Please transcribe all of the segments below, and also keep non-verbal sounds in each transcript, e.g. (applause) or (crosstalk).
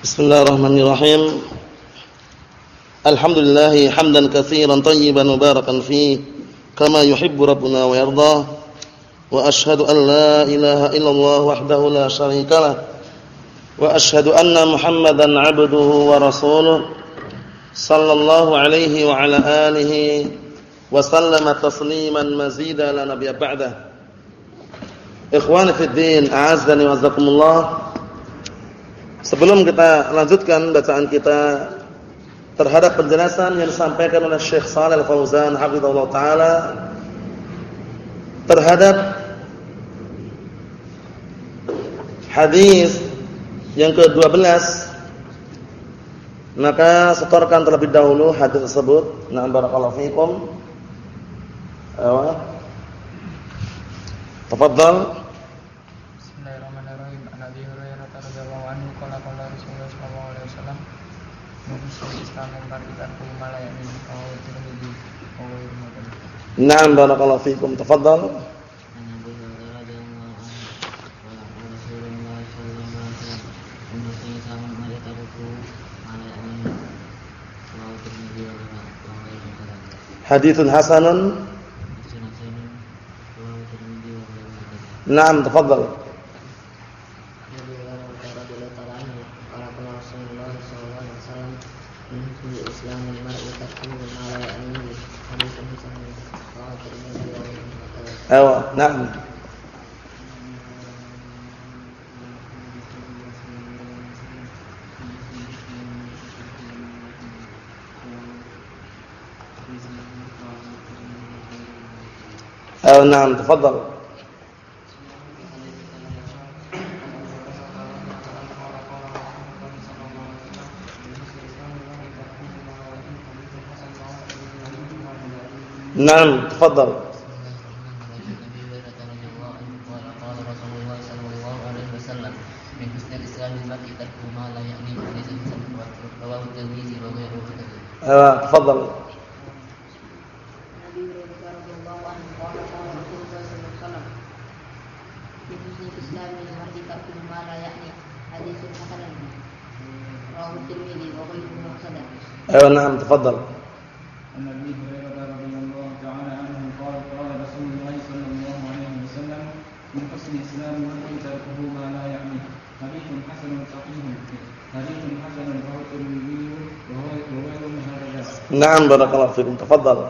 Bismillahirrahmanirrahim. Alhamdulillah hamdan katsiran tayyiban mubarakan fi kama yuhibbu rabbuna wa yarda. Wa ashhadu an la ilaha illallah wahdahu la syarika lah. Wa ashhadu anna Muhammadan 'abduhu wa rasuluh sallallahu alaihi wa ala alihi wa sallama tasliman mazida la nabiyya ba'da. Ikhwani fid din, a'azzani wa azzakumullah. Sebelum kita lanjutkan bacaan kita terhadap penjelasan yang disampaikan oleh Syekh Shalal Al-Fauzan hafizallahu taala terhadap hadis yang ke-12 maka setorkan terlebih dahulu hadis tersebut. Na barakallahu fikum. Ayo. Tafadhal. Naam barakallahu fikum. Tafadhal. Hadithun hasanun. Naam, tafadhal. نعم أيوة نعم تفضل. نعم تفضل. تفضل. أيوه نعم تفضل. عن أبي هريرة رضي الله تعالى عنه قال قال رسول الله صلى الله عليه وسلم من حسن إسلام المرء تركه ما لا يعنيه. حديث حسن صحيح. حديث حسن رواه الترمذي هكذا نعم بارك الله فيكم. تفضل.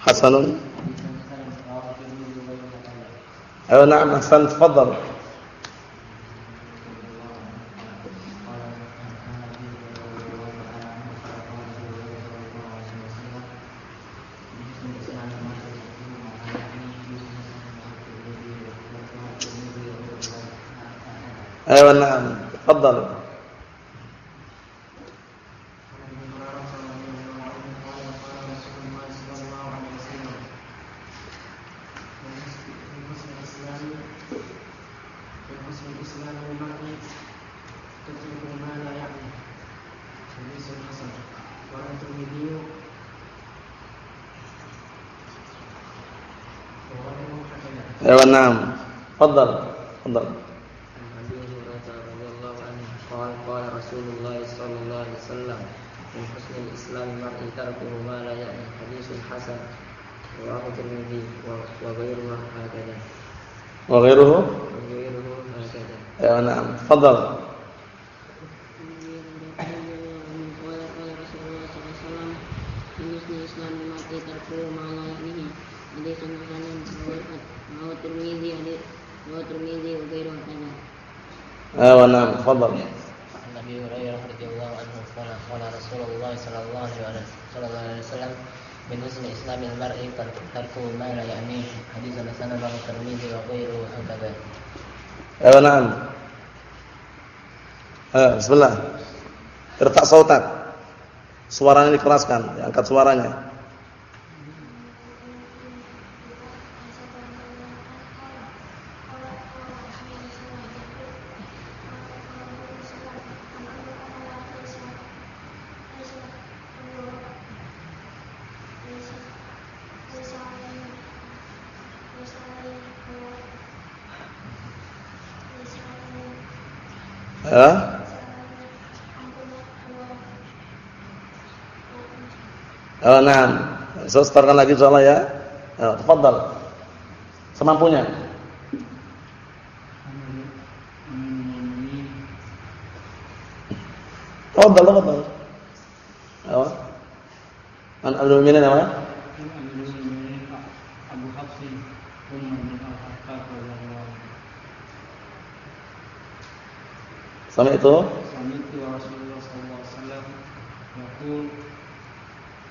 حسن أيوة نعم أحسن تفضل. يا نعم تفضل ايوه نعم تفضل النبي هريره رضي الله عنه قال قال رسول الله صلى الله عليه وسلم من حسن إسلام المرء تركه ما لا يعنيه حديث حسن رواه الترمذي وغيره هكذا أيوة نعم Eh, bismillah. Irfa sautak. Suaranya dikeraskan, angkat suaranya. Nah. So, startkan lagi insyaallah ya. Ya, tafadhal. Semampunya. Tafadhal, tafadhal. Apa? An al-mu'minin apa? Abu Sampai itu? Sampai itu sallallahu alaihi wasallam yaqul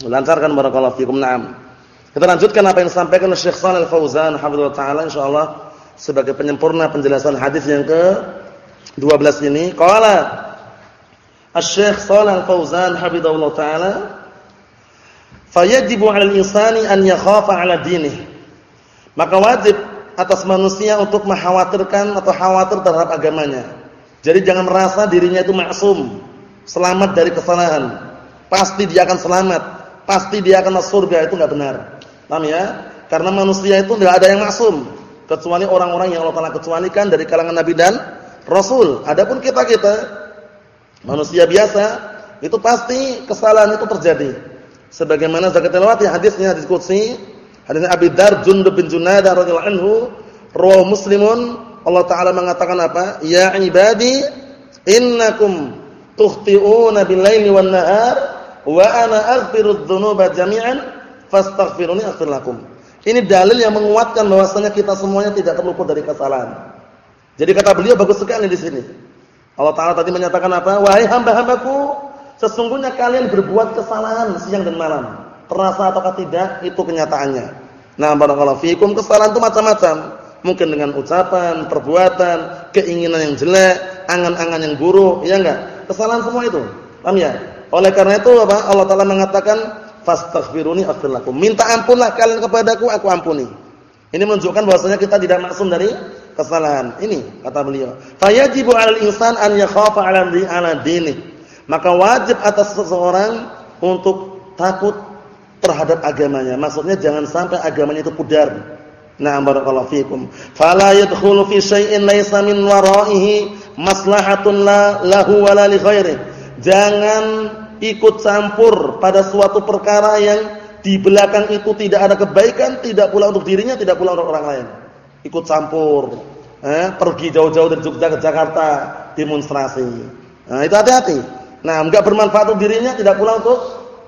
Lancarkan barakallahu fikum. Naam. Kita lanjutkan apa yang disampaikan oleh Syekh Shalal Fauzan hafizallahu taala insyaallah sebagai penyempurna penjelasan hadis yang ke 12 ini. Qala Asy-Syaikh Shalal Fauzan hafizallahu taala fayajibu 'alal insani an yakhafa 'ala dinihi. Maka wajib atas manusia untuk mengkhawatirkan atau khawatir terhadap agamanya. Jadi jangan merasa dirinya itu maksum, selamat dari kesalahan. Pasti dia akan selamat, pasti dia akan masuk surga itu enggak benar. Paham ya? Karena manusia itu enggak ada yang maksum kecuali orang-orang yang Allah Taala kecualikan dari kalangan nabi dan rasul. Adapun kita-kita manusia biasa itu pasti kesalahan itu terjadi. Sebagaimana zakat lewati hadisnya hadis qudsi, hadis Abi Dar Jundub bin Junadah radhiyallahu anhu, rawahu Muslimun Allah Ta'ala mengatakan apa? Ya ibadi innakum tukhti'una bil-laili wan-nahar wa ana aghfiru dzunuba jami'an fastaghfiruni aghfir lakum. Ini dalil yang menguatkan bahwasanya kita semuanya tidak terluput dari kesalahan. Jadi kata beliau bagus sekali di sini. Allah Ta'ala tadi menyatakan apa? Wahai hamba-hambaku, sesungguhnya kalian berbuat kesalahan siang dan malam. Terasa ataukah tidak, itu kenyataannya. Nah, barakallahu fikum, kesalahan itu macam-macam mungkin dengan ucapan, perbuatan, keinginan yang jelek, angan-angan yang buruk, ya enggak? Kesalahan semua itu. Paham ya? Oleh karena itu apa? Allah Taala mengatakan fastaghfiruni aghfir lakum. Minta ampunlah kalian kepadaku, aku ampuni. Ini menunjukkan bahwasanya kita tidak maksum dari kesalahan. Ini kata beliau. Fayajibu 'alal insan an yakhafa 'ala dini. Maka wajib atas seseorang untuk takut terhadap agamanya. Maksudnya jangan sampai agamanya itu pudar Na'am barakallahu fikum. Fala yadkhulu fi syai'in laysa min wara'ihi maslahatun la lahu wala li ghairihi. Jangan ikut campur pada suatu perkara yang di belakang itu tidak ada kebaikan, tidak pula untuk dirinya, tidak pula untuk orang lain. Ikut campur, eh, pergi jauh-jauh dari Jogja ke Jakarta demonstrasi. Nah, itu hati-hati. Nah, enggak bermanfaat untuk dirinya, tidak pula untuk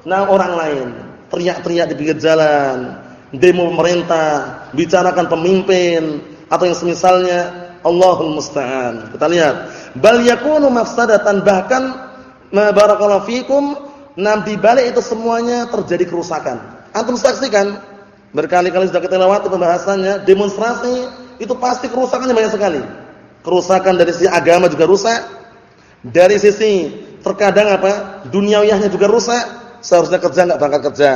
nah orang lain. Teriak-teriak di pinggir jalan, demo pemerintah, bicarakan pemimpin atau yang semisalnya Allahul musta'an. Kita lihat, bal yakunu mafsadatan bahkan barakallahu fikum nam di balik itu semuanya terjadi kerusakan. Antum saksikan berkali-kali sudah kita lewati pembahasannya, demonstrasi itu pasti kerusakannya banyak sekali. Kerusakan dari sisi agama juga rusak. Dari sisi terkadang apa? Duniawiyahnya juga rusak. Seharusnya kerja enggak berangkat kerja.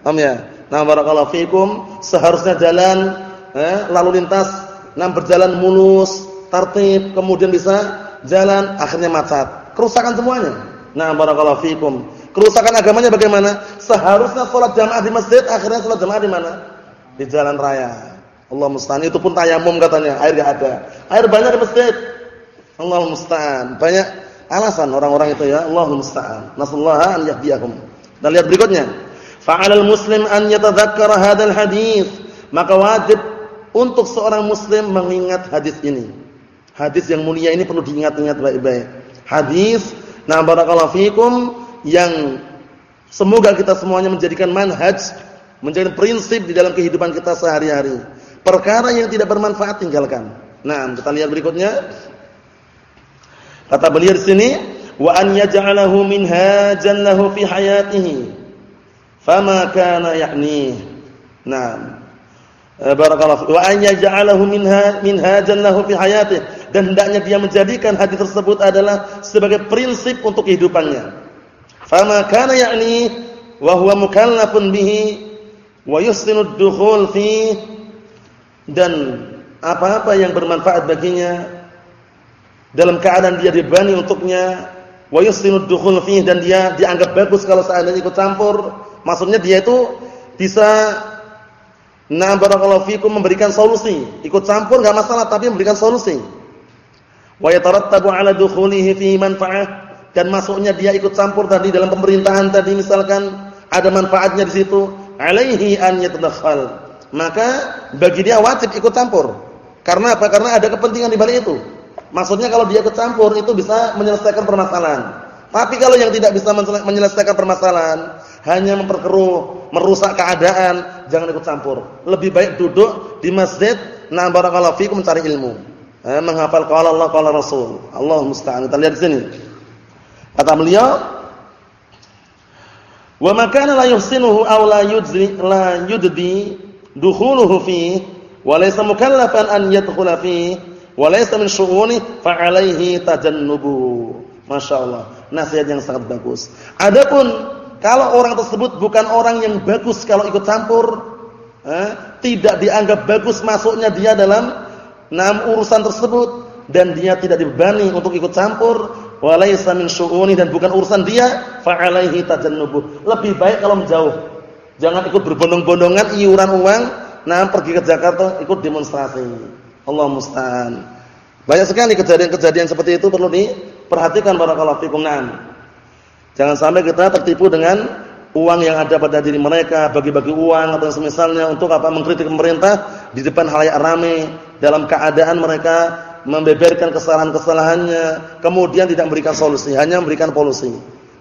Paham ya? Nah barakallahu fikum, seharusnya jalan eh, lalu lintas nah berjalan mulus, tertib, kemudian bisa jalan akhirnya macet. Kerusakan semuanya. Nah barakallahu fikum. Kerusakan agamanya bagaimana? Seharusnya sholat jamaah di masjid, akhirnya sholat jamaah di mana? Di jalan raya. Allah musta'an. Itu pun tayamum katanya, air enggak ada. Air banyak di masjid. Allah musta'an. Banyak alasan orang-orang itu ya. Allah musta'an. Nasallahu an yahdiyahum. Dan lihat berikutnya. Fa'alal muslim an yatadzakkara hadzal hadis. Maka wajib untuk seorang muslim mengingat hadis ini. Hadis yang mulia ini perlu diingat-ingat baik-baik. Hadis na barakallahu fikum yang semoga kita semuanya menjadikan manhaj, menjadi prinsip di dalam kehidupan kita sehari-hari. Perkara yang tidak bermanfaat tinggalkan. Nah, kita lihat berikutnya. Kata beliau di sini, wa an yaj'alahu minhajan lahu fi hayatihi fama kana ya'ni na'am barakallahu wa an yaj'alahu minha minhajan lahu fi hayatihi dan hendaknya dia menjadikan hadis tersebut adalah sebagai prinsip untuk kehidupannya. Fama kana ya'ni wa huwa mukallafun bihi wa yusinu ad-dukhul fi dan apa-apa yang bermanfaat baginya dalam keadaan dia dibani untuknya wa yusinu ad-dukhul fi dan dia dianggap bagus kalau seandainya ikut campur maksudnya dia itu bisa Nah barakallahu fikum memberikan solusi. Ikut campur enggak masalah tapi memberikan solusi. Wa yatarattabu 'ala dukhulihi fi manfa'ah dan masuknya dia ikut campur tadi dalam pemerintahan tadi misalkan ada manfaatnya di situ, alaihi an yatadakhal. Maka bagi dia wajib ikut campur. Karena apa? Karena ada kepentingan di balik itu. Maksudnya kalau dia ikut campur itu bisa menyelesaikan permasalahan. Tapi kalau yang tidak bisa menyelesaikan permasalahan, hanya memperkeruh, merusak keadaan, jangan ikut campur. Lebih baik duduk di masjid, nah barakallahu fikum mencari ilmu. Eh, menghafal qala Allah qala Rasul. Allah musta'an. Kita lihat di sini. Kata beliau, "Wa ma kana la yuhsinuhu aw la yudzi la yuddi dukhuluhu fi wa laysa mukallafan an yadkhula fi wa laysa min syu'uni fa 'alaihi tajannubu." Masyaallah, nasihat yang sangat bagus. Adapun kalau orang tersebut bukan orang yang bagus kalau ikut campur, eh, tidak dianggap bagus masuknya dia dalam enam urusan tersebut dan dia tidak dibebani untuk ikut campur, walaysa min syu'uni dan bukan urusan dia, fa alaihi tajannubu. Lebih baik kalau menjauh. Jangan ikut berbondong-bondongan iuran uang, nah pergi ke Jakarta ikut demonstrasi. Allah musta'an. Banyak sekali kejadian-kejadian seperti itu perlu diperhatikan barakallahu fikum. Naam. Jangan sampai kita tertipu dengan uang yang ada pada diri mereka, bagi-bagi uang atau semisalnya untuk apa mengkritik pemerintah di depan halayak ramai dalam keadaan mereka membeberkan kesalahan-kesalahannya, kemudian tidak memberikan solusi, hanya memberikan polusi.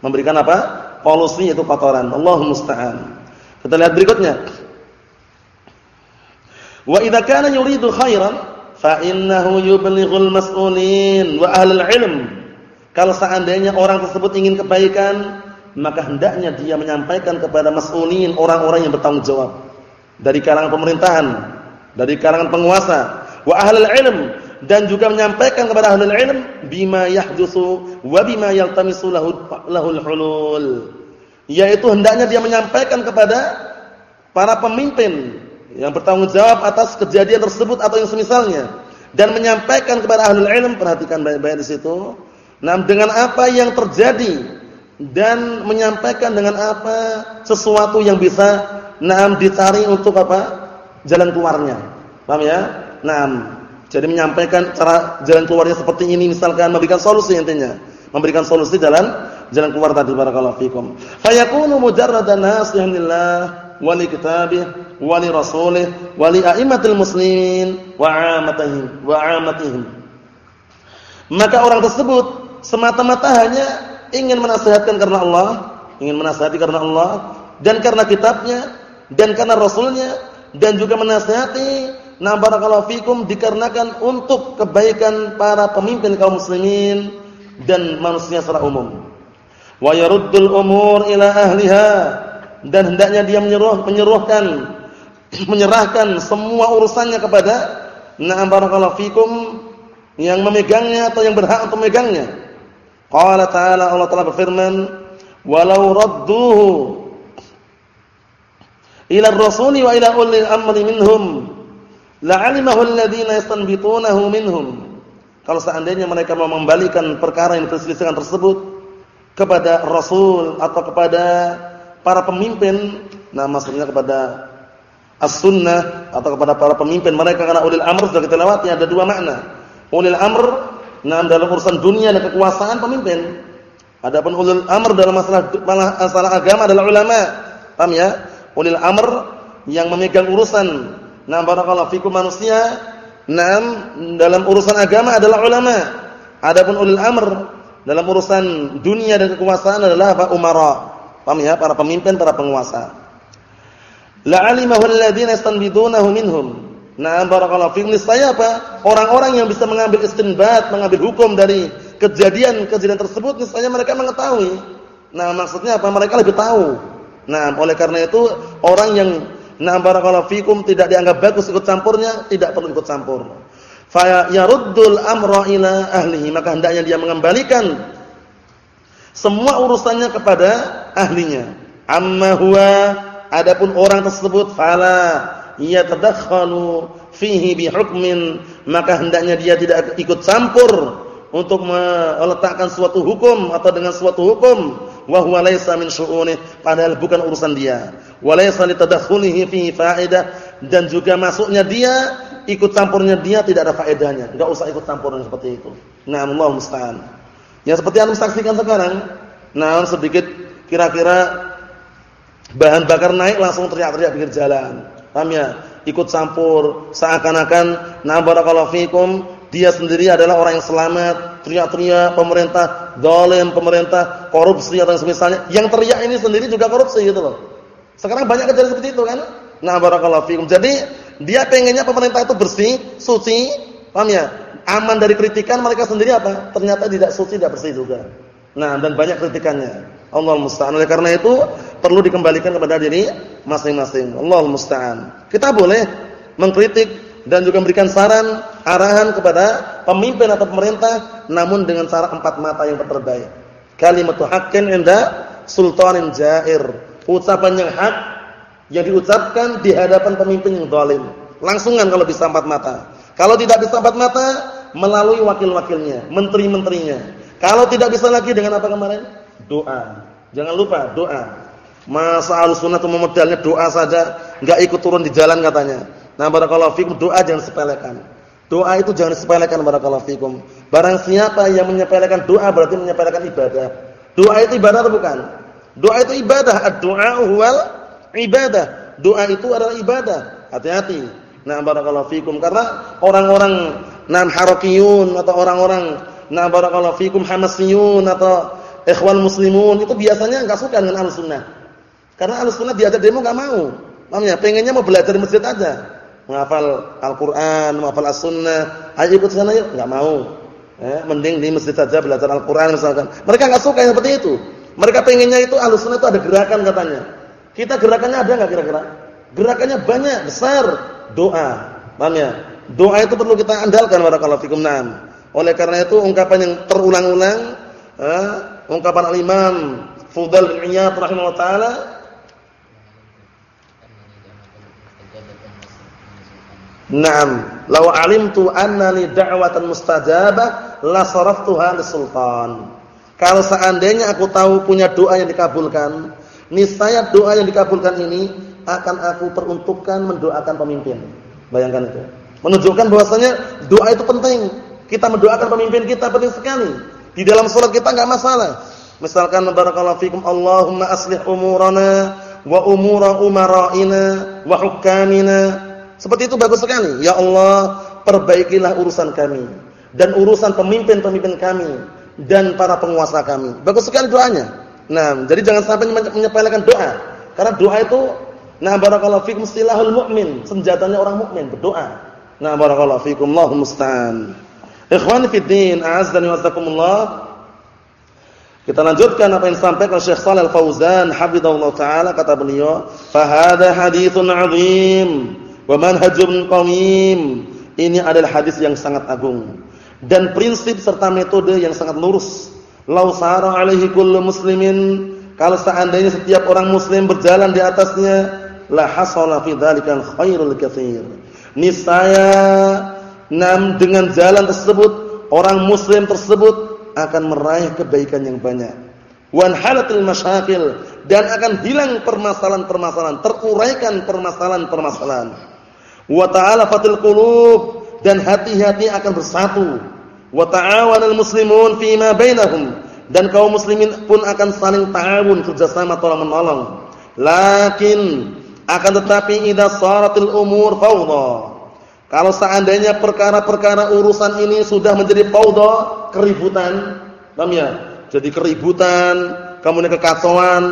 Memberikan apa? Polusi itu kotoran. Allah musta'an. Kita lihat berikutnya. Wa idza kana yuridu khairan fa innahu yublighul mas'ulin wa ahlul ilm kalau seandainya orang tersebut ingin kebaikan, maka hendaknya dia menyampaikan kepada mas'ulin, orang-orang yang bertanggung jawab dari kalangan pemerintahan, dari kalangan penguasa, wa ahlul ilm dan juga menyampaikan kepada ahlul ilm bima yahdutsu wa bima yaltamisu lahu lahul hulul. Yaitu hendaknya dia menyampaikan kepada para pemimpin yang bertanggung jawab atas kejadian tersebut atau yang semisalnya dan menyampaikan kepada ahlul ilm perhatikan baik-baik di situ Nah, dengan apa yang terjadi dan menyampaikan dengan apa sesuatu yang bisa nah dicari untuk apa? jalan keluarnya. Paham ya? Nah, jadi menyampaikan cara jalan keluarnya seperti ini misalkan memberikan solusi intinya. Memberikan solusi jalan jalan keluar tadi barakallahu fikum. Fayakunu mujarradan nasihan lillah wa li kitabih wa li rasulih wa li muslimin wa 'amatihim wa 'amatihim. Maka orang tersebut semata-mata hanya ingin menasihatkan karena Allah, ingin menasihati karena Allah dan karena kitabnya dan karena rasulnya dan juga menasihati na barakallahu fikum dikarenakan untuk kebaikan para pemimpin kaum muslimin dan manusia secara umum. Wa yaruddul umur ila ahliha dan hendaknya dia menyuruh menyuruhkan (clears throat) menyerahkan semua urusannya kepada na barakallahu fikum yang memegangnya atau yang berhak untuk memegangnya Qala ta'ala Allah Ta'ala berfirman, "Walau radduhu ila ar-rasuli wa ila ulil amri minhum la'alimahu alladhina yastanbitunahu minhum." Kalau seandainya mereka mau membalikan perkara yang diperselisihkan tersebut kepada Rasul atau kepada para pemimpin, nah maksudnya kepada as-sunnah atau kepada para pemimpin mereka karena ulil amr sudah kita lewati ada dua makna. Ulil amr Nah, dalam urusan dunia dan kekuasaan pemimpin. Adapun ulul amr dalam masalah masalah agama adalah ulama. Paham ya? Ulul amr yang memegang urusan nah barakallahu fikum manusia, nah dalam urusan agama adalah ulama. Adapun ulul amr dalam urusan dunia dan kekuasaan adalah apa? Umara. Paham ya? Para pemimpin, para penguasa. La'alimahu alladziina yastanbidunahu minhum. Nah, barakallahu fiikum saya apa? Orang-orang yang bisa mengambil istinbat, mengambil hukum dari kejadian-kejadian tersebut niscaya mereka mengetahui. Nah, maksudnya apa? Mereka lebih tahu. Nah, oleh karena itu orang yang nah barakallahu fiikum tidak dianggap bagus ikut campurnya, tidak perlu ikut campur. Fa yaruddul amra ila ahlihi, maka hendaknya dia mengembalikan semua urusannya kepada ahlinya. Amma huwa adapun orang tersebut fala yatadakhalu fihi bihukmin maka hendaknya dia tidak ikut campur untuk meletakkan suatu hukum atau dengan suatu hukum wa huwa laysa min syu'unih padahal bukan urusan dia wa laysa litadakhulihi fihi faedah dan juga masuknya dia ikut campurnya dia tidak ada faedahnya enggak usah ikut campur seperti itu nah Allah musta'an Ya seperti yang saksikan sekarang. Nah, sedikit kira-kira bahan bakar naik langsung teriak-teriak pinggir jalan. Paham ya? Ikut campur seakan-akan na barakallahu fikum dia sendiri adalah orang yang selamat, teriak-teriak pemerintah zalim, pemerintah korupsi atau semisalnya. Yang teriak ini sendiri juga korupsi gitu loh. Sekarang banyak kejadian seperti itu kan? Nah, barakallahu fikum. Jadi, dia pengennya pemerintah itu bersih, suci, paham ya? aman dari kritikan mereka sendiri apa? Ternyata tidak suci, tidak bersih juga. Nah, dan banyak kritikannya. Allah musta'an. Oleh karena itu perlu dikembalikan kepada diri masing-masing. Allah musta'an. Kita boleh mengkritik dan juga memberikan saran, arahan kepada pemimpin atau pemerintah namun dengan cara empat mata yang terbaik. Kalimatu haqqin inda sultanin jair. Ucapan yang hak yang diucapkan di hadapan pemimpin yang zalim. Langsungan kalau bisa empat mata. Kalau tidak bisa empat mata, melalui wakil-wakilnya, menteri-menterinya. Kalau tidak bisa lagi dengan apa kemarin? Doa. Jangan lupa doa. Masa al-sunnah itu memodalnya doa saja, enggak ikut turun di jalan katanya. Nah, barakallahu fikum doa jangan sepelekan. Doa itu jangan disepelekan barakallahu fikum. Barang siapa yang menyepelekan doa berarti menyepelekan ibadah. Doa itu ibadah atau bukan? Doa itu ibadah. Ad-du'a huwal ibadah. Doa itu adalah ibadah. Hati-hati. Nah, barakallahu fikum karena orang-orang nan harakiyun atau orang-orang nah barakallahu fikum hamasiyun atau ikhwan muslimun itu biasanya enggak suka dengan Ahlussunnah. Karena Ahlussunnah diajak demo enggak mau. Paham ya? Pengennya mau belajar di masjid aja. Menghafal Al-Qur'an, menghafal As-Sunnah, ayo ikut sana yuk, enggak mau. Eh, mending di masjid saja belajar Al-Qur'an misalkan. Mereka enggak suka yang seperti itu. Mereka pengennya itu Ahlussunnah itu ada gerakan katanya. Kita gerakannya ada enggak kira-kira? Gerakannya banyak, besar doa. Paham ya? Doa itu perlu kita andalkan fikum. Oleh karena itu ungkapan yang terulang-ulang eh, ungkapan al-Imam Fudhal bin Iyad rahimahullah taala Naam, law alimtu annani da'watan mustajabah la saraftuha sultan. Kalau seandainya aku tahu punya doa yang dikabulkan, niscaya doa yang dikabulkan ini akan aku peruntukkan mendoakan pemimpin. Bayangkan itu. Menunjukkan bahwasanya doa itu penting. Kita mendoakan pemimpin kita penting sekali. Di dalam salat kita enggak masalah. Misalkan barakallahu fikum Allahumma aslih umurana wa umura umara'ina wa hukamina. Seperti itu bagus sekali. Ya Allah, perbaikilah urusan kami dan urusan pemimpin-pemimpin kami dan para penguasa kami. Bagus sekali doanya. Nah, jadi jangan sampai menyepelekan doa. Karena doa itu Nah barakallahu fikum silahul mu'min, senjatanya orang mukmin berdoa. Nah barakallahu fikum, Allahu musta'an. Ikhwani fid din, a'azzani wa Kita lanjutkan apa yang disampaikan Syekh Shalal Fauzan hafizahullah taala kata beliau, "Fa hadha haditsun 'azim wa manhajun qawim." Ini adalah hadis yang sangat agung dan prinsip serta metode yang sangat lurus. Lau sara alaihi kullu muslimin, kalau seandainya setiap orang muslim berjalan di atasnya, la hasala fi dzalikal khairul katsir. Niscaya nam dengan jalan tersebut orang muslim tersebut akan meraih kebaikan yang banyak. Wan halatil masyakil dan akan hilang permasalahan-permasalahan, teruraikan permasalahan-permasalahan. Wa ta'alafatil qulub dan hati-hati akan bersatu. Wa ta'awanal muslimun fima bainahum dan kaum muslimin pun akan saling ta'awun kerjasama tolong menolong. Lakin akan tetapi idza saratil umur fawdha. Kalau seandainya perkara-perkara urusan ini sudah menjadi fawdha, keributan, paham ya? Jadi keributan, kemudian kekacauan,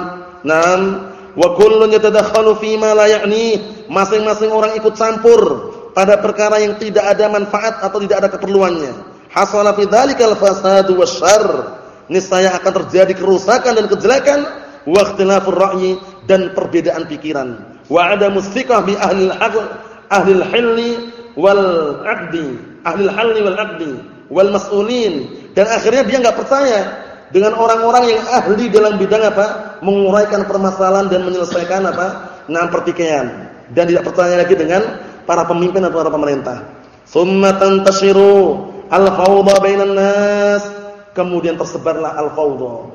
nam wa kullun yatadakhalu fi ma la ya'ni, masing-masing orang ikut campur pada perkara yang tidak ada manfaat atau tidak ada keperluannya. Hasala fi dzalikal fasadu wasyarr. Niscaya akan terjadi kerusakan dan kejelekan wa ikhtilafur ra'yi dan perbedaan pikiran wa adamu thiqah bi ahli al-aql ahli al-hilli wal 'aqdi ahli halli wal 'aqdi wal mas'ulin dan akhirnya dia enggak percaya dengan orang-orang yang ahli dalam bidang apa? menguraikan permasalahan dan menyelesaikan apa? nah pertikaian dan tidak percaya lagi dengan para pemimpin atau para pemerintah. Summa tantashiru al-fawdha bainan nas. Kemudian tersebarlah al-fawdha,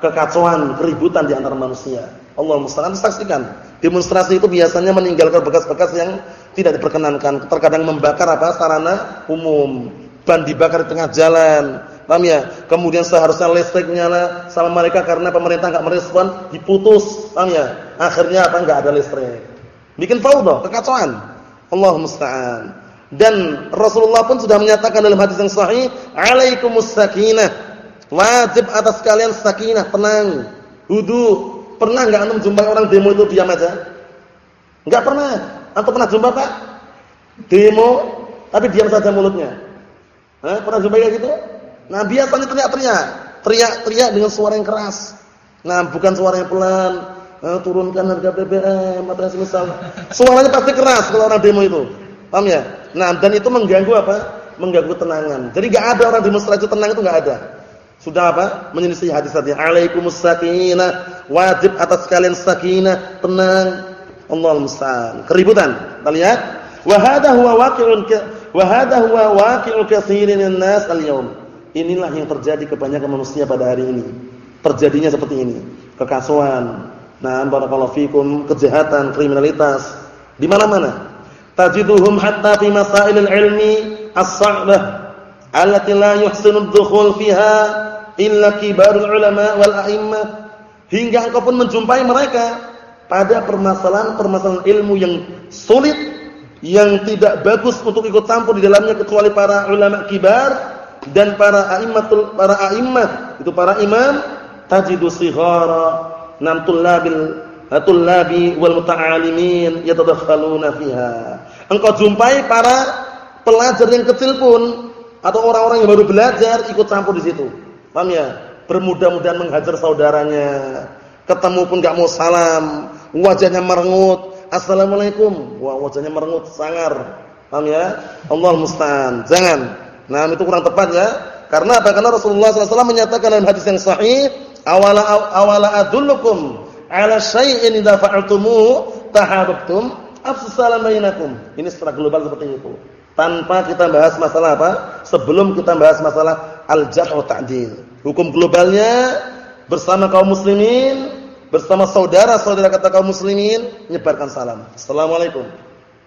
kekacauan, keributan di antara manusia. Allah musta'an saksikan. Demonstrasi itu biasanya meninggalkan bekas-bekas yang tidak diperkenankan. Terkadang membakar apa? sarana umum. Ban dibakar di tengah jalan. Paham ya? Kemudian seharusnya listrik nyala sama mereka karena pemerintah enggak merespon, diputus. Paham ya? Akhirnya apa? Enggak ada listrik. Bikin faudah, kekacauan. Allah musta'an. Dan Rasulullah pun sudah menyatakan dalam hadis yang sahih, "Alaikumus sakinah." Wajib atas kalian sakinah, tenang, wudu. Pernah enggak antum jumpai orang demo itu diam aja? Enggak pernah. Antum pernah jumpa, Pak? Demo tapi diam saja mulutnya. Hah, pernah jumpa kayak gitu? Nah, biasanya teriak-teriak, teriak-teriak dengan suara yang keras. Nah, bukan suara yang pelan, eh, turunkan harga BBM atau semisal. Suaranya pasti keras kalau orang demo itu. Paham ya? Nah, dan itu mengganggu apa? Mengganggu tenangan. Jadi enggak ada orang demonstrasi tenang itu enggak ada. Sudah apa? Menyelisih hadis tadi. Alaikumus sakinah, wajib atas kalian sakinah, tenang. Allah musta'an. Keributan. Kita lihat. Wa hadha huwa waqi'un wa hadha huwa waqi'u katsirin nas al-yawm. Inilah yang terjadi kebanyakan manusia pada hari ini. Terjadinya seperti ini. Kekasuan, Nah, barakallahu fikum kejahatan, kriminalitas di mana-mana. Tajiduhum hatta fi masailil ilmi as-sa'bah allati la yuhsinu ad-dukhul fiha illa kibarul ulama wal a'immah. Hingga engkau pun menjumpai mereka pada permasalahan-permasalahan ilmu yang sulit yang tidak bagus untuk ikut campur di dalamnya kecuali para ulama kibar dan para a'immatul para a'immah itu para imam tajidu sighara nam tullabil tullabi wal muta'alimin yatadakhaluna fiha. Engkau jumpai para pelajar yang kecil pun atau orang-orang yang baru belajar ikut campur di situ. Paham ya? Bermudah-mudahan menghajar saudaranya. Ketemu pun enggak mau salam, wajahnya merengut. Assalamualaikum. Wah, wajahnya merengut, sangar. Paham ya? Allah musta'an. Jangan. Nah, itu kurang tepat ya. Karena apa? Karena Rasulullah SAW menyatakan dalam hadis yang sahih, awala awala adullukum ala syai'in idza fa'altumuhu tahabbtum afsalam bainakum. Ini secara global seperti itu. Tanpa kita bahas masalah apa? Sebelum kita bahas masalah al-jarh wa ta'dil. Hukum globalnya bersama kaum muslimin, bersama saudara-saudara kata kaum muslimin, menyebarkan salam. Assalamualaikum.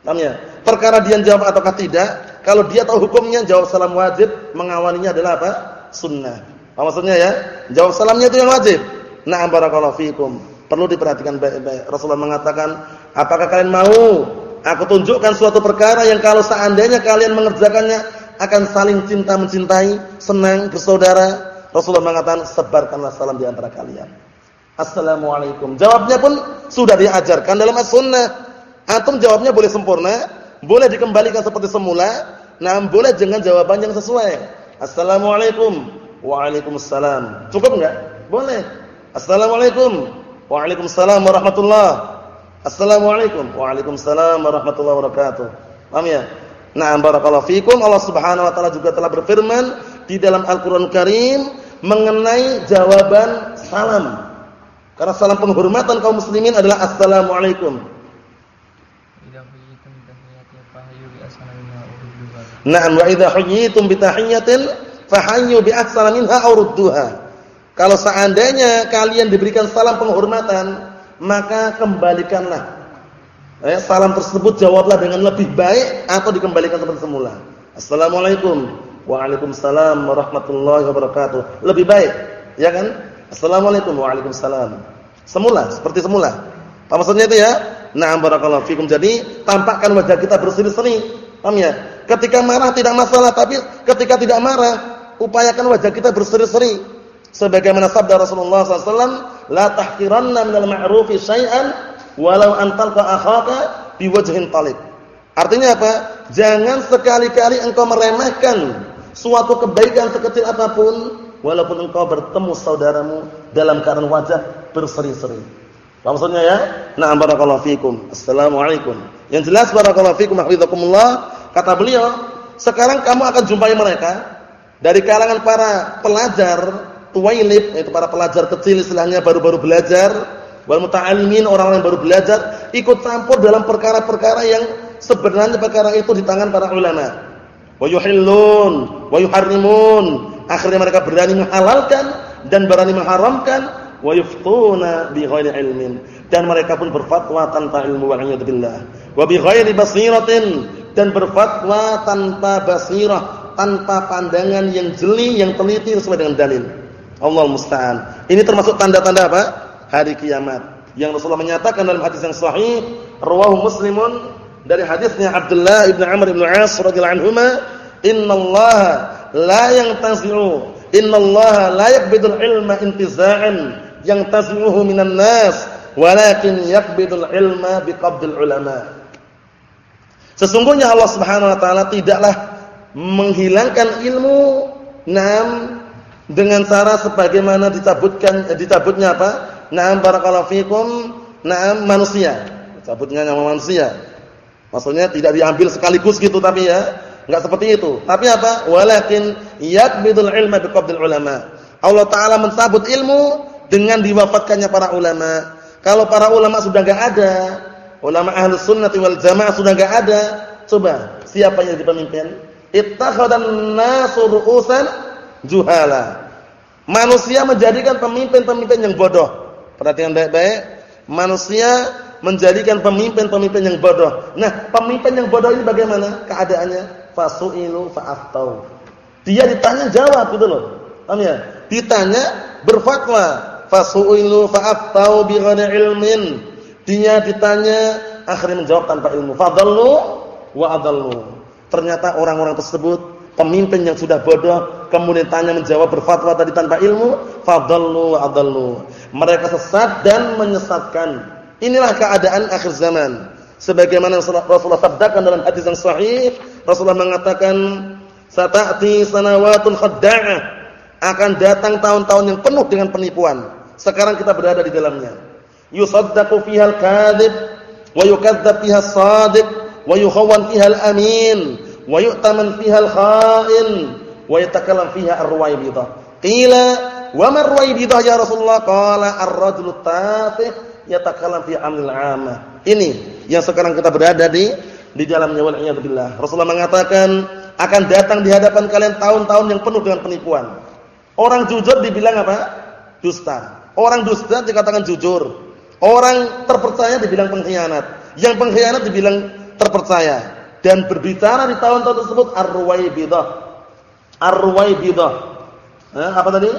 Paham ya? Perkara dia jawab ataukah tidak, kalau dia tahu hukumnya jawab salam wajib, mengawalinya adalah apa? Sunnah. Apa maksudnya ya? Jawab salamnya itu yang wajib. Na'am barakallahu fikum. Perlu diperhatikan baik-baik. Rasulullah mengatakan, "Apakah kalian mau aku tunjukkan suatu perkara yang kalau seandainya kalian mengerjakannya akan saling cinta mencintai, senang bersaudara?" Rasulullah mengatakan, "Sebarkanlah salam di antara kalian." Assalamualaikum. Jawabnya pun sudah diajarkan dalam as-sunnah. Antum jawabnya boleh sempurna, boleh dikembalikan seperti semula, namun boleh dengan jawaban yang sesuai. Assalamualaikum. Waalaikumsalam. Cukup enggak? Boleh. Assalamualaikum. Waalaikumsalam warahmatullahi. Assalamualaikum. Waalaikumsalam warahmatullahi wabarakatuh. Paham ya? Nah, barakallahu fikum. Allah Subhanahu wa taala juga telah berfirman di dalam Al-Qur'an Karim mengenai jawaban salam. Karena salam penghormatan kaum muslimin adalah assalamualaikum. Na'am wa idza huyitum bi tahiyyatin fahayyu bi ahsana minha aw rudduha. Kalau seandainya kalian diberikan salam penghormatan, maka kembalikanlah. Eh, salam tersebut jawablah dengan lebih baik atau dikembalikan seperti semula. Assalamualaikum. Waalaikumsalam warahmatullahi wabarakatuh. Lebih baik, ya kan? Assalamualaikum waalaikumsalam. Semula, seperti semula. Apa maksudnya itu ya? Na'am barakallahu fikum. Jadi, tampakkan wajah kita berseri-seri. Paham ya? Ketika marah tidak masalah, tapi ketika tidak marah upayakan wajah kita berseri-seri. Sebagaimana sabda Rasulullah SAW, La tahkiranna minal ma'rufi syai'an, walau antalka akhaka biwajhin talib. Artinya apa? Jangan sekali-kali engkau meremehkan suatu kebaikan sekecil apa pun, walaupun engkau bertemu saudaramu dalam keadaan wajah berseri-seri. Maksudnya ya? Na'am barakallahu fikum. Assalamualaikum. Yang jelas barakallahu fikum. Kata beliau, sekarang kamu akan jumpai mereka dari kalangan para pelajar tuwailib yaitu para pelajar kecil istilahnya baru-baru belajar wal muta'allimin orang-orang yang baru belajar ikut campur dalam perkara-perkara yang sebenarnya perkara itu di tangan para ulama. Wa yuhillun wa yuharrimun. Akhirnya mereka berani menghalalkan dan berani mengharamkan. Wa yuftuna bi ghairi ilmin. Dan mereka pun berfatwa tanpa ilmu wa billah. Wa bi ghairi basiratin. Dan berfatwa tanpa basirah tanpa pandangan yang jeli yang teliti sesuai dengan dalil. Allah musta'an. Ini termasuk tanda-tanda apa? Hari kiamat. Yang Rasulullah menyatakan dalam hadis yang sahih rawahu muslimun dari hadisnya Abdullah ibn Amr ibn As radhiyallahu anhuma innallaha la yantazi'u innallaha la yaqbidul ilma intiza'an yantazi'uhu minan nas walakin yaqbidul ilma biqabdil ulama. Sesungguhnya Allah Subhanahu wa taala tidaklah menghilangkan ilmu nam dengan cara sebagaimana dicabutkan eh, dicabutnya apa? Naam barakallahu fikum, naam manusia. Cabutnya nyawa manusia. Maksudnya tidak diambil sekaligus gitu tapi ya, enggak seperti itu. Tapi apa? Walakin yakbidul ilma biqabdil ulama. Allah taala mencabut ilmu dengan diwafatkannya para ulama. Kalau para ulama sudah enggak ada, ulama ahlus sunnah wal jamaah sudah enggak ada, coba siapa yang jadi pemimpin? Ittakhadan nasu ru'usan juhala. Manusia menjadikan pemimpin-pemimpin yang bodoh. Perhatikan baik-baik. Manusia menjadikan pemimpin-pemimpin yang bodoh. Nah, pemimpin yang bodoh ini bagaimana keadaannya? Fasu'ilu fa'aftau. Dia ditanya jawab gitu loh. Paham ya? Ditanya berfatwa. Fasu'ilu fa'aftau bighairi ilmin. Dia ditanya akhirnya menjawab tanpa ilmu. Fadallu wa adallu. Ternyata orang-orang tersebut pemimpin yang sudah bodoh kemudian tanya menjawab berfatwa tadi tanpa ilmu, fadallu adallu. Mereka sesat dan menyesatkan. Inilah keadaan akhir zaman. Sebagaimana Rasulullah sabdakan dalam hadis yang sahih, Rasulullah mengatakan, "Sata'ti sanawatun khadda'ah." Akan datang tahun-tahun yang penuh dengan penipuan. Sekarang kita berada di dalamnya. Yusaddaqu fiha al-kadhib wa yukadzdzab fiha as-sadiq wa yukhawwan fiha al-amin wa yu'taman fiha al-kha'in wa yatakallam fiha ar-ruwaybidah. Qila, "Wa ma ar-ruwaybidah ya Rasulullah?" Qala ar-rajulu tafih yatakallam fi amril 'amah. Ini yang sekarang kita berada di di dalamnya wal billah. Rasulullah mengatakan akan datang di hadapan kalian tahun-tahun yang penuh dengan penipuan. Orang jujur dibilang apa? Dusta. Orang dusta dikatakan jujur. Orang terpercaya dibilang pengkhianat. Yang pengkhianat dibilang terpercaya. Dan berbicara di tahun-tahun tersebut ar-ruwaibidah. Ar-ruwaibidah. Eh, apa tadi?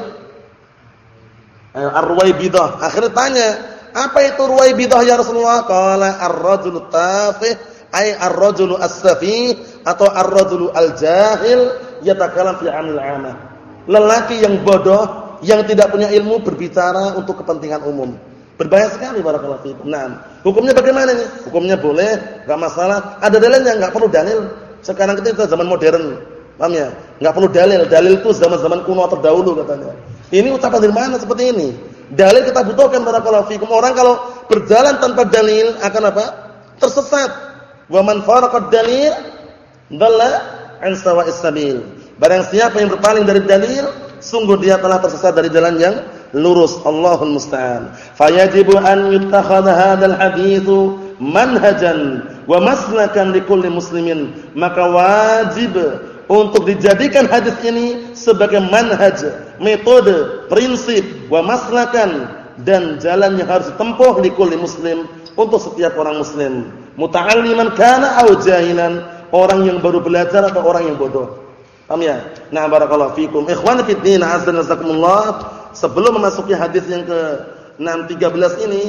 Eh, ar-ruwaibidah. Akhirnya tanya, apa itu ruwaibidah ya Rasulullah? Qala ar-rajulu tafih ay ar-rajulu as-safih atau ar-rajulu al-jahil yatakalam fi 'amil 'amah. Lelaki yang bodoh yang tidak punya ilmu berbicara untuk kepentingan umum. Berbahaya sekali barakallahu fiikum. Nah, hukumnya bagaimana nih? Hukumnya boleh, enggak masalah. Ada dalilnya, enggak perlu dalil. Sekarang kita zaman modern. Paham ya? Perlu dalil. Dalil itu zaman-zaman kuno terdahulu katanya. Ini ucapan dari mana seperti ini? Dalil kita butuhkan barakallahu fikum. Orang kalau berjalan tanpa dalil akan apa? Tersesat. Wa man dalil dalla an sawa'is sabil. Barang siapa yang berpaling dari dalil, sungguh dia telah tersesat dari jalan yang lurus. Allahul musta'an. Fayajibu an yuttakhadha hadzal haditsu manhajan wa maslakan likulli muslimin. Maka wajib untuk dijadikan hadis ini sebagai manhaj, metode, prinsip, wa maslakan dan jalan yang harus ditempuh likulli muslim untuk setiap orang muslim. Muta'alliman kana aw jahilan, orang yang baru belajar atau orang yang bodoh. Paham ya? Nah, barakallahu fikum. Ikhwan fid din, azza nasakumullah. Sebelum memasuki hadis yang ke-613 ini,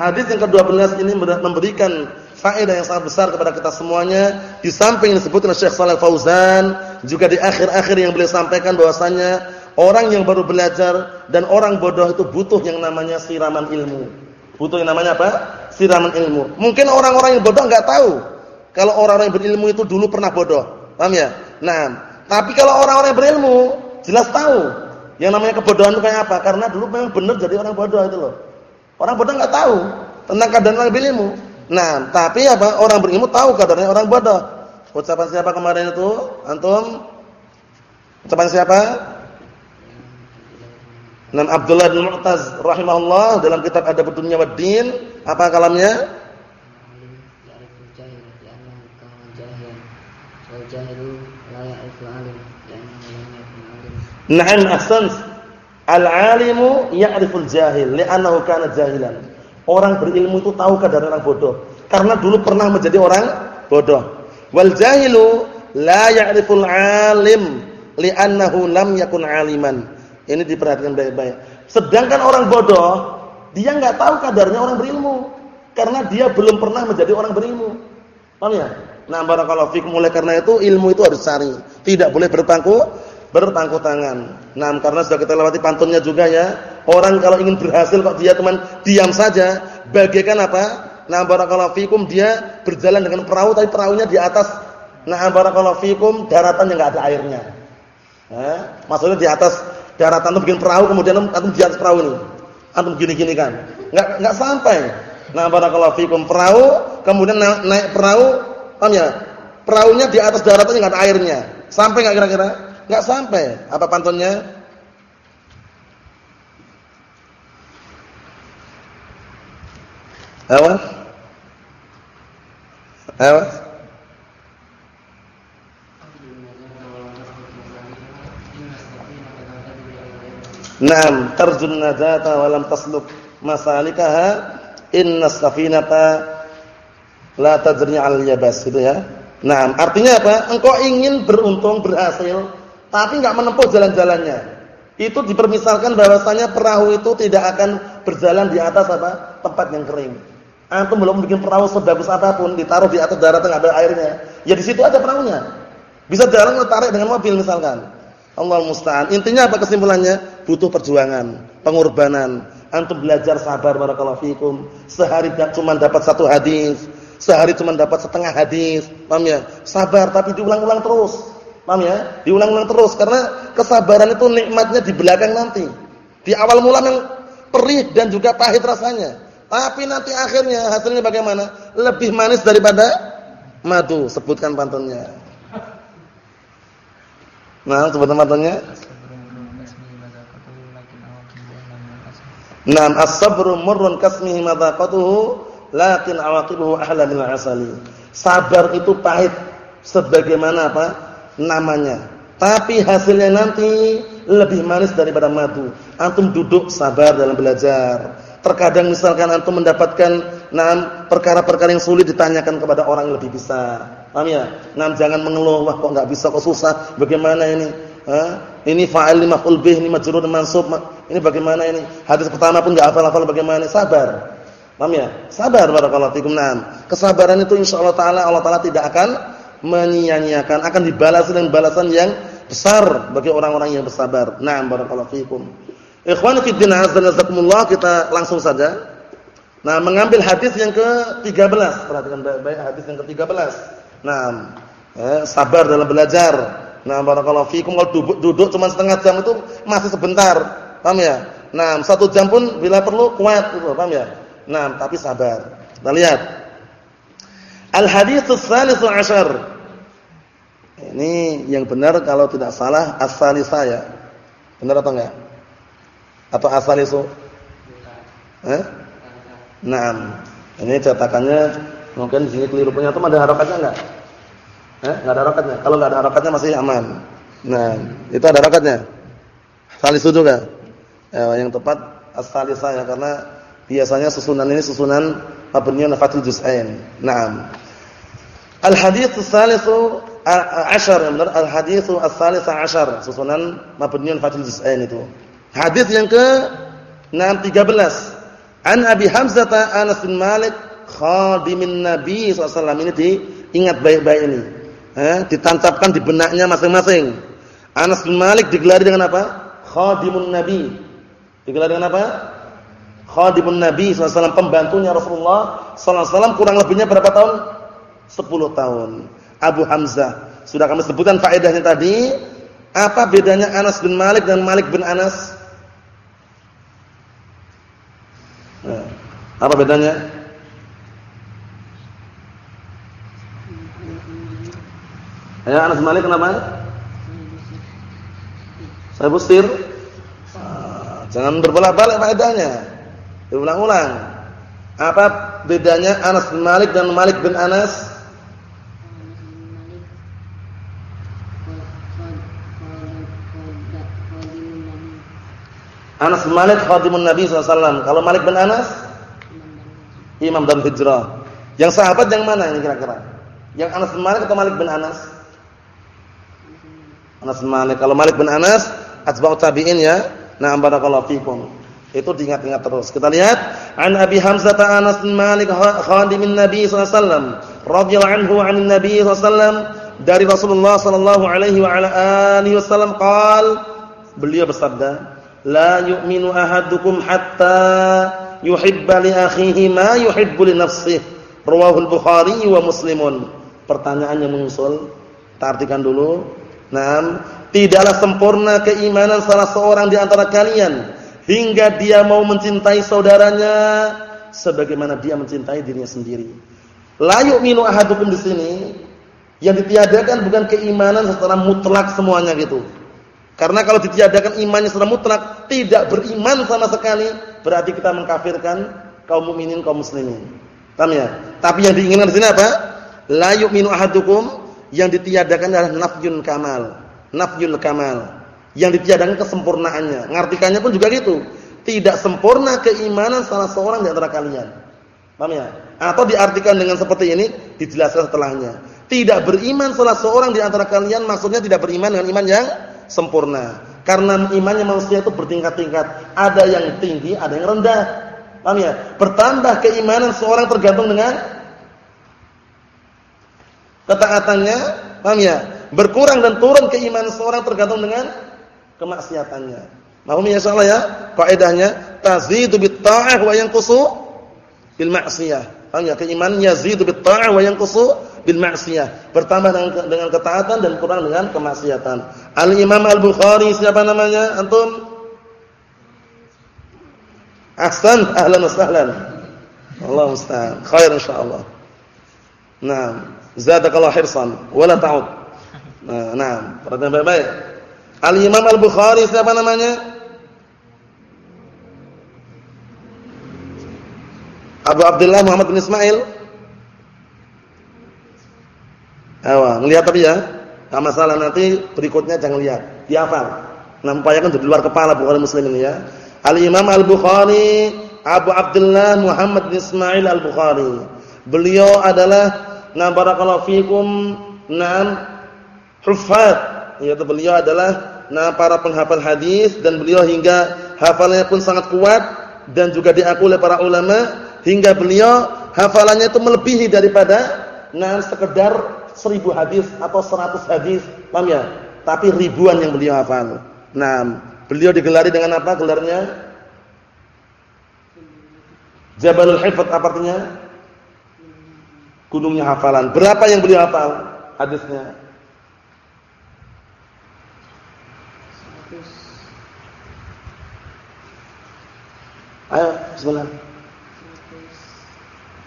hadis yang ke-12 ini memberikan faedah yang sangat besar kepada kita semuanya. Di samping disebutkan Syekh Shalal Fauzan, juga di akhir-akhir yang beliau sampaikan bahwasanya orang yang baru belajar dan orang bodoh itu butuh yang namanya siraman ilmu. Butuh yang namanya apa? Siraman ilmu. Mungkin orang-orang yang bodoh enggak tahu kalau orang-orang yang berilmu itu dulu pernah bodoh. Paham ya? Nah, tapi kalau orang-orang yang berilmu jelas tahu yang namanya kebodohan itu kayak apa? Karena dulu memang benar jadi orang bodoh itu loh. Orang bodoh enggak tahu tentang keadaan orang berilmu. Nah, tapi apa? Orang berilmu tahu kadarnya orang bodoh. Ucapan siapa kemarin itu? Antum? Ucapan siapa? Nan Abdullah bin Mu'taz rahimahullah dalam kitab Adab Dunya wad Din, apa kalamnya? Naam ahsans. Al-alimu ya'riful jahil li'annahu kana jahilan. Orang berilmu itu tahu kadar orang bodoh karena dulu pernah menjadi orang bodoh. Wal jahilu la ya'riful alim li'annahu lam yakun aliman. Ini diperhatikan baik-baik. Sedangkan orang bodoh, dia enggak tahu kadarnya orang berilmu karena dia belum pernah menjadi orang berilmu. Paham ya? Nah, barakallahu fikum oleh karena itu ilmu itu harus cari. Tidak boleh berpangku berpangku tangan. Nah, karena sudah kita lewati pantunnya juga ya. Orang kalau ingin berhasil kok dia teman diam saja, bagaikan apa? Nah, barakallahu fikum dia berjalan dengan perahu tapi perahunya di atas nah barakallahu fikum daratan yang enggak ada airnya. Eh, maksudnya di atas daratan itu bikin perahu kemudian antum di atas perahu ini. Antum gini-gini kan. Enggak enggak sampai. Nah, barakallahu fikum perahu, kemudian naik, naik perahu, paham ya? Perahunya di atas daratan yang enggak ada airnya. Sampai enggak kira-kira? Enggak sampai. Apa pantunnya? Apa? Apa? Naam, tarjun najata wa lam tasluk masalikaha inna safinata la tajri 'al yabas gitu ya. Naam, artinya apa? Engkau ingin beruntung, berhasil, tapi enggak menempuh jalan-jalannya. Itu dipermisalkan bahwasanya perahu itu tidak akan berjalan di atas apa? tempat yang kering. Antum belum bikin perahu sebagus apa pun, ditaruh di atas darat enggak ada airnya. Ya di situ aja perahunya. Bisa jalan tarik dengan mobil misalkan. Allah musta'an. Intinya apa kesimpulannya? Butuh perjuangan, pengorbanan. Antum belajar sabar barakallahu fikum. Sehari cuma dapat satu hadis, sehari cuma dapat setengah hadis. Paham ya? Sabar tapi diulang-ulang terus. Paham ya? Diulang-ulang terus karena kesabaran itu nikmatnya di belakang nanti. Di awal mula yang perih dan juga pahit rasanya. Tapi nanti akhirnya hasilnya bagaimana? Lebih manis daripada madu. Sebutkan pantunnya. Nah, sebut teman-temannya. Naam as-sabru murrun kasmihi madaqatuhu lakin awaqibuhu ahla min asali. Sabar itu pahit sebagaimana apa? Namanya. Tapi hasilnya nanti lebih manis daripada madu. Antum duduk sabar dalam belajar. Terkadang misalkan antum mendapatkan enam perkara-perkara yang sulit ditanyakan kepada orang yang lebih bisa. Paham ya? Jangan mengeluh, wah kok enggak bisa kok susah. Bagaimana ini? Hah? Ini fa'il lima bih, ini majrur mansub. Ini bagaimana ini? Hadis pertama pun enggak hafal-hafal bagaimana? Sabar. Paham ya? Sabar barakallahu fikum. Nah, kesabaran itu insyaallah taala Allah taala tidak akan menyia-nyiakan, akan dibalas dengan balasan yang besar bagi orang-orang yang bersabar. Nah, barakallahu fikum. Ikhwani fi din azza kita langsung saja. Nah, mengambil hadis yang ke-13. Perhatikan baik-baik hadis yang ke-13. Nah, eh, sabar dalam belajar. Nah, barakallahu fikum kalau duduk, cuma setengah jam itu masih sebentar. Paham ya? Nah, satu jam pun bila perlu kuat itu, paham ya? Nah, tapi sabar. Kita lihat. Al-hadits ats-tsalits asyar. Ini yang benar kalau tidak salah as-salisa ya. Benar atau enggak? Atau as-salisu? Eh? Naam. Ini cetakannya Mungkin di sini keliru punya tuh ada harokatnya enggak? Eh, enggak ada harokatnya. Kalau enggak ada harokatnya masih aman. Nah, itu ada harokatnya. Salisu juga. Eh, yang tepat as-salisa ya karena biasanya susunan ini susunan mabniun fathul juz'ain. Naam. Al-hadits as-salisu ashar yang benar al-hadits as-salisa ashar susunan mabniun fathul juz'ain itu. Hadis yang ke 613 An Abi Hamzah Anas bin Malik khadimin Nabi SAW ini diingat baik-baik ini. Eh, ditancapkan di benaknya masing-masing. Anas bin Malik digelari dengan apa? Khadimun Nabi. Digelari dengan apa? Khadimun Nabi SAW pembantunya Rasulullah SAW kurang lebihnya berapa tahun? 10 tahun. Abu Hamzah. Sudah kami sebutkan faedahnya tadi. Apa bedanya Anas bin Malik dan Malik bin Anas? Nah, apa bedanya? Ya Anas Malik kenapa? Saya busir. Ah, jangan berbolak-balik faedahnya. Diulang-ulang. Apa bedanya Anas bin Malik dan Malik bin Anas? Anas bin Malik khadimun Nabi SAW. Kalau Malik bin Anas? Imam dan hijrah. Yang sahabat yang mana ini kira-kira? Yang Anas bin Malik atau Malik bin Anas? Anas bin Malik. Kalau Malik bin Anas, atba'u tabi'in ya. Nah, barakallahu fikum. Itu diingat-ingat terus. Kita lihat an Abi Hamzah Anas bin Malik khadimin Nabi wasallam radhiyallahu anhu 'anil Nabi sallallahu dari Rasulullah sallallahu alaihi wa ala alihi wasallam qaal beliau bersabda la yu'minu ahadukum hatta yuhibba li akhihi ma yuhibbu li nafsihi. Rawahul Bukhari wa pertanyaan mengusul. Kita dulu. Naam, tidaklah sempurna keimanan salah seorang di antara kalian hingga dia mau mencintai saudaranya sebagaimana dia mencintai dirinya sendiri. La yu'minu ahadukum di sini. Yang ditiadakan bukan keimanan secara mutlak semuanya gitu. Karena kalau ditiadakan imannya secara mutlak, tidak beriman sama sekali, berarti kita mengkafirkan kaum mukminin kaum muslimin. Paham ya? Tapi yang diinginkan di sini apa? La yu'minu ahadukum yang ditiadakan adalah nafyun kamal. Nafyul kamal yang ditiadakan kesempurnaannya. Ngartikannya pun juga gitu. Tidak sempurna keimanan salah seorang di antara kalian. Paham ya? Atau diartikan dengan seperti ini, dijelaskan setelahnya. Tidak beriman salah seorang di antara kalian maksudnya tidak beriman dengan iman yang sempurna. Karena imannya manusia itu bertingkat-tingkat. Ada yang tinggi, ada yang rendah. Paham ya? Bertambah keimanan seorang tergantung dengan ketaatannya, paham ya? Berkurang dan turun keimanan seorang tergantung dengan kemaksiatannya. Mahum ya insyaallah ya. Kaidahnya tazidu bit ta'ah wa yanqusu bil ma'siyah. Paham ya? Keimanan yazidu bit ta'ah wa yanqusu bil ma'siyah. Bertambah dengan dengan ketaatan dan kurang dengan kemaksiatan. Al Imam Al Bukhari siapa namanya? Antum? Ahsan, ahlan wa sahlan. Allah musta'an. Khair insyaallah. Naam. Zadakallahu hirsan wala ta'ud. Nah, nah, perhatian baik-baik. Al-Imam Al-Bukhari siapa namanya? Abu Abdullah Muhammad bin Ismail. Ayo, ngelihat tapi ya. Enggak masalah nanti berikutnya jangan lihat, dihafal. Nah, upayakan di luar kepala Bukhari Muslim ini ya. Al-Imam Al-Bukhari Abu Abdullah Muhammad bin Ismail Al-Bukhari. Beliau adalah na barakallahu fikum nam huffaz yaitu beliau adalah nah para penghafal hadis dan beliau hingga hafalannya pun sangat kuat dan juga diakui oleh para ulama hingga beliau hafalannya itu melebihi daripada nah sekedar seribu hadis atau seratus hadis, paham ya? Tapi ribuan yang beliau hafal. Nah, beliau digelari dengan apa gelarnya? Jabalul Hifdz apa artinya? Gunungnya hafalan. Berapa yang beliau hafal hadisnya? Ayo, bismillah.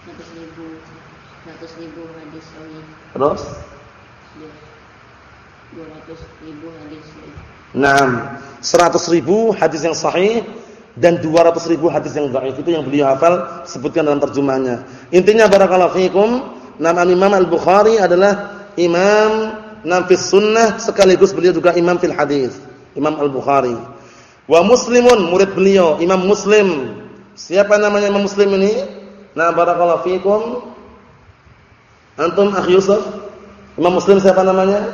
100 ribu, 100 ribu hadis sahih. Terus? 200 ribu hadis sahih. Naam, 100 ribu hadis yang sahih dan 200 ribu hadis yang dhaif itu yang beliau hafal sebutkan dalam terjemahnya. Intinya barakallahu fikum, nama Imam Al-Bukhari adalah imam nafis sunnah sekaligus beliau juga imam fil hadis. Imam Al-Bukhari. Wa Muslimun murid beliau, Imam Muslim. Siapa namanya Imam Muslim ini? Nah, barakallahu fikum. Antum Akh Yusuf? Imam Muslim siapa namanya?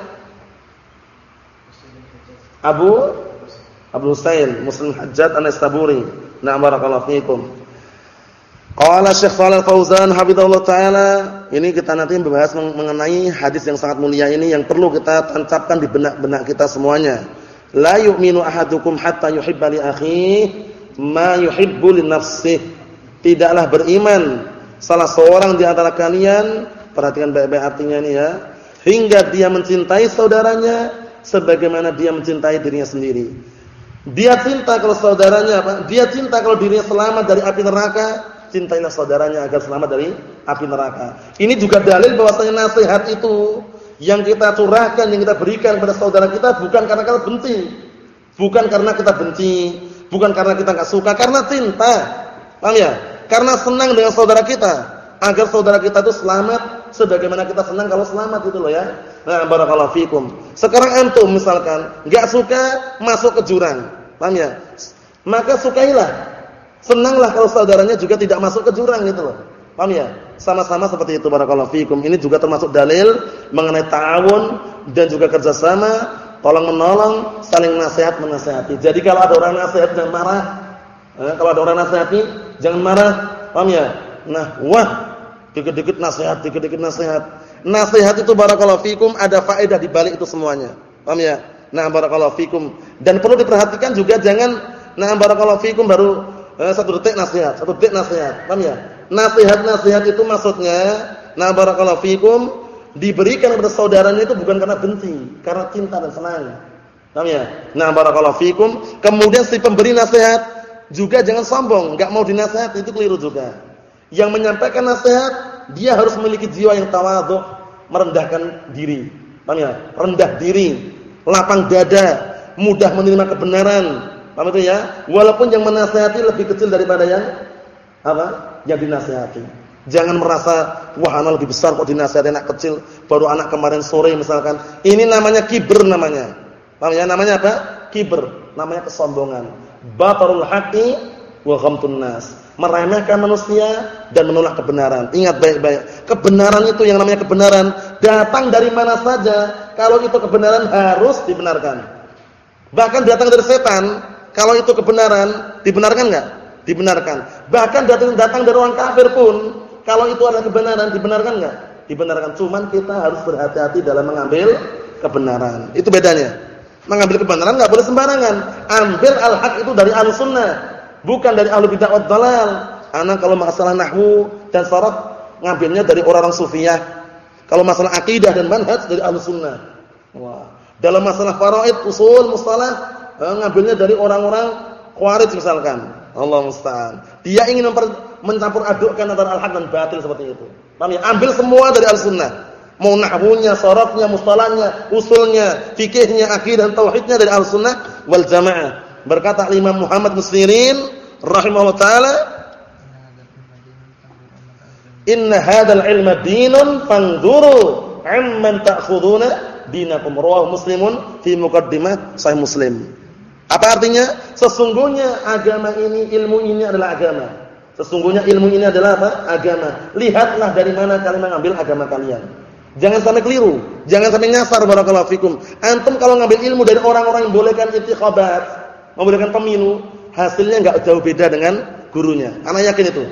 Abu Abu Husain Muslim Hajjat An-Nastaburi. Nah, barakallahu fikum. Qala Syekh Shalal Fauzan hafizallahu taala, ini kita nanti membahas mengenai hadis yang sangat mulia ini yang perlu kita tancapkan di benak-benak kita semuanya. La yu'minu ahadukum hatta yuhibba li akhihi ma yuhibbu li nafsihi. Tidaklah beriman salah seorang di antara kalian, perhatikan baik-baik artinya ini ya, hingga dia mencintai saudaranya sebagaimana dia mencintai dirinya sendiri. Dia cinta kalau saudaranya apa? Dia cinta kalau dirinya selamat dari api neraka, cintailah saudaranya agar selamat dari api neraka. Ini juga dalil bahwasanya nasihat itu Yang kita curahkan, yang kita berikan kepada saudara kita bukan karena kita benci. Bukan karena kita benci, bukan karena kita enggak suka, karena cinta. Paham ya? Karena senang dengan saudara kita, agar saudara kita itu selamat sebagaimana kita senang kalau selamat itu loh ya. Nah, barakallahu fikum. Sekarang antum misalkan enggak suka masuk ke jurang. Paham ya? Maka sukailah. Senanglah kalau saudaranya juga tidak masuk ke jurang gitu loh. Paham ya? Sama-sama seperti itu barakallahu fikum. Ini juga termasuk dalil mengenai ta'awun dan juga kerjasama, tolong menolong, saling nasihat menasihati. Jadi kalau ada orang nasihat jangan marah. Eh, kalau ada orang nasihati jangan marah. Paham ya? Nah, wah, dikit-dikit nasihat, dikit-dikit nasihat. Nasihat itu barakallahu fikum ada faedah di balik itu semuanya. Paham ya? Nah, barakallahu fikum. Dan perlu diperhatikan juga jangan Nah, barakallahu fikum baru eh, satu detik nasihat, satu detik nasihat. Paham ya? Nasihat-nasihat itu maksudnya, nah barakallahu fikum diberikan kepada saudaranya itu bukan karena benci, karena cinta dan senang. Paham ya? Nah, barakallahu fikum, kemudian si pemberi nasihat juga jangan sombong, enggak mau dinasihat itu keliru juga. Yang menyampaikan nasihat, dia harus memiliki jiwa yang tawadhu, merendahkan diri. Paham ya? Rendah diri, lapang dada, mudah menerima kebenaran, Paham itu ya? Walaupun yang menasihati lebih kecil daripada yang apa? Yang dinasihati. Jangan merasa wah anak lebih besar kok dinasihati anak kecil, baru anak kemarin sore misalkan. Ini namanya kiber namanya. Paham ya? Namanya apa? Kiber. Namanya kesombongan. Batarul haqqi wa ghamtun nas. Meremehkan manusia dan menolak kebenaran. Ingat baik-baik. Kebenaran itu yang namanya kebenaran datang dari mana saja. Kalau itu kebenaran harus dibenarkan. Bahkan datang dari setan, kalau itu kebenaran, dibenarkan enggak? Dibenarkan. Bahkan datang datang dari orang kafir pun, kalau itu adalah kebenaran, dibenarkan enggak? Dibenarkan. Cuman kita harus berhati-hati dalam mengambil kebenaran. Itu bedanya. Mengambil kebenaran enggak boleh sembarangan. Ambil al-haq itu dari al-sunnah, bukan dari ahlu bid'ah wad dalal. Anak kalau masalah nahwu dan syarat ngambilnya dari orang-orang sufiyah. Kalau masalah akidah dan manhaj dari ahlu sunnah. Wah. Dalam masalah faraid, usul, mustalah Eh, ngambilnya dari orang-orang Khawarij misalkan. Allah musta'an. Dia ingin mencampur adukkan antara al-haq dan batil seperti itu. Paham ya? Ambil semua dari al-sunnah. Mau nahwunya, sorofnya, mustalahnya, usulnya, fikihnya, akidah dan tauhidnya dari al-sunnah wal jamaah. Berkata Imam Muhammad Muslirin rahimahullah taala, "Inna hadzal ilma dinun fanzuru amman ta'khuduna dinakum." Rawahu Muslimun fi muqaddimah Sahih Muslim. Apa artinya? Sesungguhnya agama ini, ilmu ini adalah agama. Sesungguhnya ilmu ini adalah apa? Agama. Lihatlah dari mana kalian mengambil agama kalian. Jangan sampai keliru, jangan sampai nyasar barakallahu fikum. Antum kalau ngambil ilmu dari orang-orang yang bolehkan intikhabat, membolehkan pemilu, hasilnya enggak jauh beda dengan gurunya. Anak yakin itu.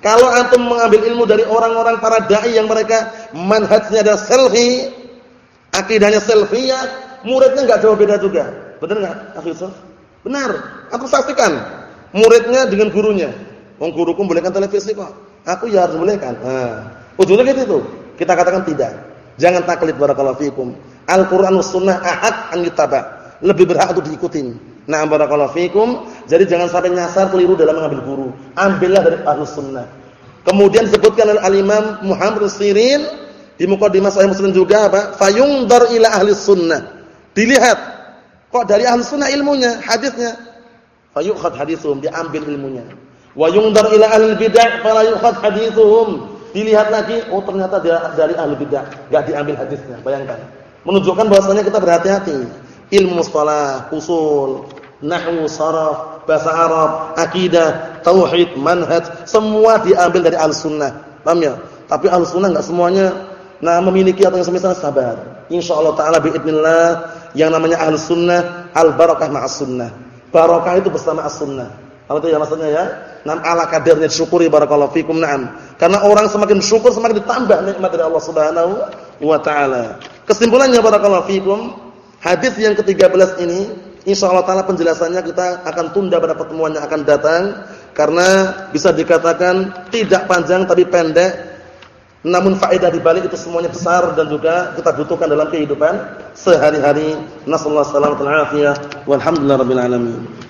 Kalau antum mengambil ilmu dari orang-orang para dai yang mereka manhajnya ada selfie, akidahnya selfie, muridnya enggak jauh beda juga. Benar Akhi Yusuf? Benar. Aku saksikan muridnya dengan gurunya. Wong guruku bolehkan televisi kok. Aku ya harus bolehkan. Nah, ujungnya gitu itu. Kita katakan tidak. Jangan taklid barakallahu fikum. Al-Qur'an was sunnah ahad an yutaba. Lebih berhak untuk diikutin. Nah, barakallahu fikum. Jadi jangan sampai nyasar keliru dalam mengambil guru. Ambillah dari Ahlus Sunnah. Kemudian disebutkan oleh Al-Imam Muhammad Sirin di mukadimah Sahih Muslim juga apa? Fayungdar ila ahli sunnah. Dilihat Kok dari ahli sunnah ilmunya, hadisnya. Fayukhad hadithum, diambil ilmunya. Wa yungdar ila ahli bid'ah fala yukhad hadithuhum. Dilihat lagi, oh ternyata dari ahli bid'ah, enggak diambil hadisnya. Bayangkan. Menunjukkan bahwasanya kita berhati-hati ilmu mustalah, usul, nahwu, saraf, bahasa Arab, akidah, tauhid, manhaj, semua diambil dari al-sunnah. Paham ya? Tapi al-sunnah enggak semuanya nah memiliki atau yang semisal sabar. Insyaallah taala biidznillah yang namanya al-sunnah al-barakah ma'as sunnah. Barakah itu bersama as-sunnah. Apa itu ya maksudnya ya? Nam ala kadarnya syukuri barakallahu fikum na'am. Karena orang semakin syukur semakin ditambah nikmat dari Allah Subhanahu wa taala. Kesimpulannya barakallahu fikum hadis yang ke-13 ini insyaallah taala penjelasannya kita akan tunda pada pertemuan yang akan datang karena bisa dikatakan tidak panjang tapi pendek namun faedah di balik itu semuanya besar dan juga kita butuhkan dalam kehidupan sehari-hari. Nasallahu alaihi wasallam walhamdulillah rabbil alamin.